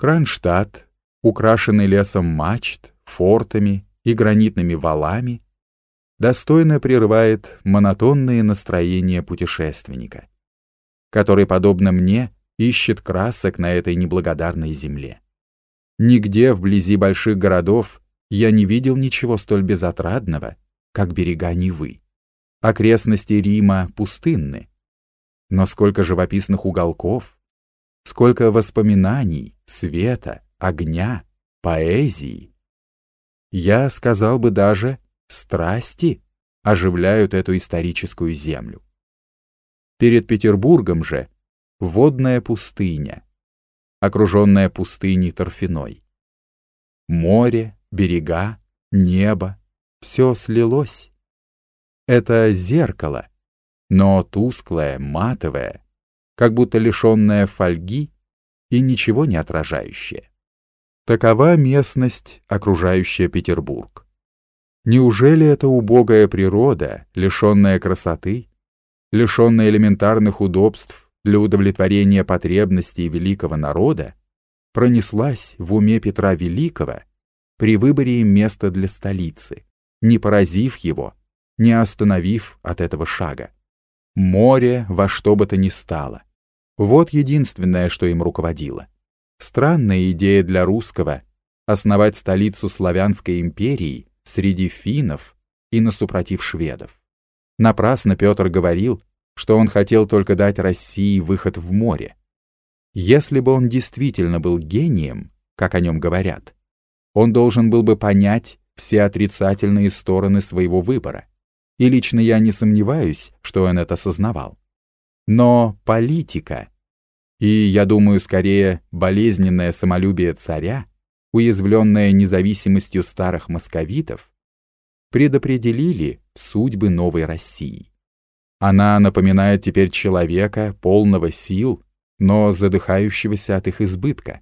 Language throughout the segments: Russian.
Кронштадт, украшенный лесом мачт, фортами и гранитными валами, достойно прерывает монотонные настроения путешественника, который, подобно мне, ищет красок на этой неблагодарной земле. Нигде вблизи больших городов я не видел ничего столь безотрадного, как берега Невы. Окрестности Рима пустынны. Но сколько живописных уголков, сколько воспоминаний, света, огня, поэзии. Я сказал бы даже, страсти оживляют эту историческую землю. Перед Петербургом же водная пустыня, окруженная пустыней торфяной. Море, берега, небо — все слилось. Это зеркало, но тусклое, матовое, как будто лишенное фольги и ничего не отражающее. Такова местность, окружающая Петербург. Неужели эта убогая природа, лишенная красоты, лишенная элементарных удобств для удовлетворения потребностей великого народа, пронеслась в уме Петра Великого при выборе места для столицы, не поразив его, не остановив от этого шага. Море во что бы то ни стало. Вот единственное, что им руководило. Странная идея для русского — основать столицу славянской империи среди финнов и насупротив шведов. Напрасно Петр говорил, что он хотел только дать России выход в море. Если бы он действительно был гением, как о нем говорят, он должен был бы понять все отрицательные стороны своего выбора. И лично я не сомневаюсь, что он это сознавал. Но политика, и, я думаю, скорее болезненное самолюбие царя, уязвленное независимостью старых московитов, предопределили судьбы новой России. Она напоминает теперь человека, полного сил, но задыхающегося от их избытка.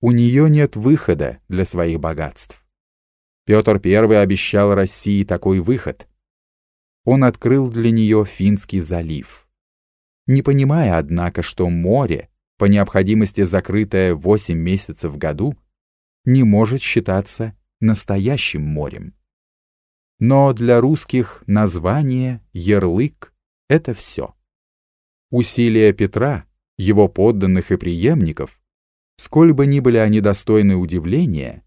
У нее нет выхода для своих богатств. Петр I обещал России такой выход. Он открыл для нее Финский залив. Не понимая, однако, что море, по необходимости закрытое 8 месяцев в году, не может считаться настоящим морем. Но для русских название, ярлык — это все. Усилия Петра, его подданных и преемников сколь бы ни были они достойны удивления,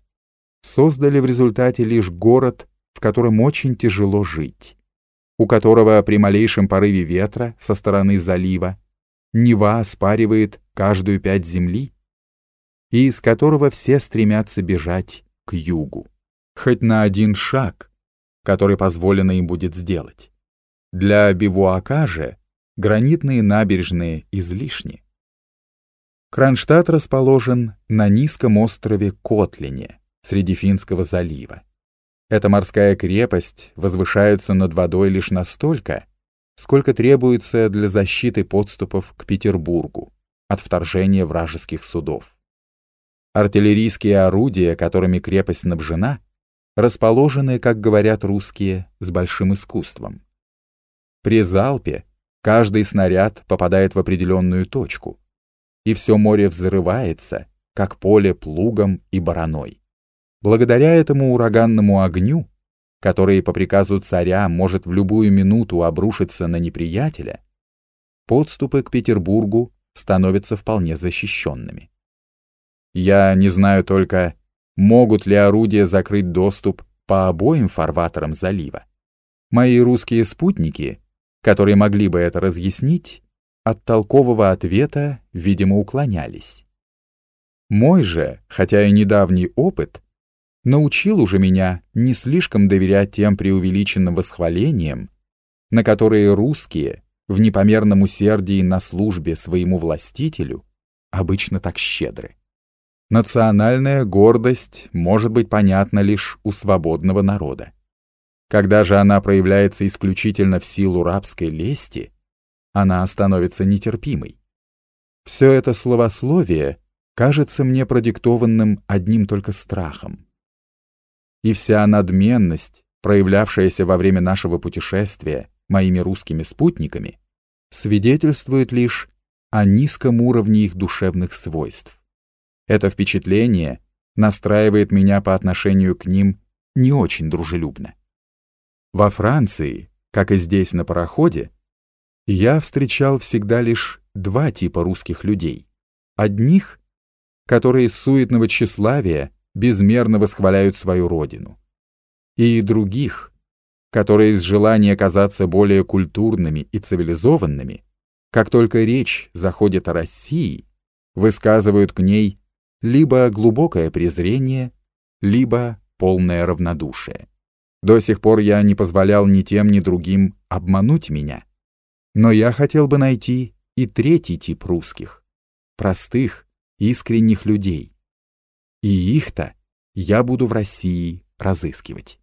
создали в результате лишь город, в котором очень тяжело жить, у которого при малейшем порыве ветра со стороны залива Нева оспаривает каждую пять земли, и из которого все стремятся бежать к югу, хоть на один шаг, который позволено им будет сделать. Для бивуака же гранитные набережные излишни. Кронштадт расположен на низком острове Котлине, среди Финского залива. Эта морская крепость возвышается над водой лишь настолько, сколько требуется для защиты подступов к Петербургу от вторжения вражеских судов. Артиллерийские орудия, которыми крепость снабжена, расположены, как говорят русские, с большим искусством. При залпе каждый снаряд попадает в определенную точку, и все море взрывается, как поле плугом и бараной. Благодаря этому ураганному огню, который по приказу царя может в любую минуту обрушиться на неприятеля, подступы к Петербургу становятся вполне защищенными. Я не знаю только, могут ли орудия закрыть доступ по обоим фарватерам залива. Мои русские спутники, которые могли бы это разъяснить, от толкового ответа, видимо, уклонялись. Мой же, хотя и недавний опыт, научил уже меня не слишком доверять тем преувеличенным восхвалениям, на которые русские, в непомерном усердии на службе своему властителю, обычно так щедры. Национальная гордость может быть понятна лишь у свободного народа. Когда же она проявляется исключительно в силу рабской лести, она становится нетерпимой. Все это словословие кажется мне продиктованным одним только страхом. И вся надменность, проявлявшаяся во время нашего путешествия моими русскими спутниками, свидетельствует лишь о низком уровне их душевных свойств. Это впечатление настраивает меня по отношению к ним не очень дружелюбно. Во Франции, как и здесь на пароходе, я встречал всегда лишь два типа русских людей. Одних, которые суетного тщеславия безмерно восхваляют свою родину. И других, которые из желания казаться более культурными и цивилизованными, как только речь заходит о России, высказывают к ней либо глубокое презрение, либо полное равнодушие. До сих пор я не позволял ни тем, ни другим обмануть меня. Но я хотел бы найти и третий тип русских, простых, искренних людей. И их-то я буду в России разыскивать.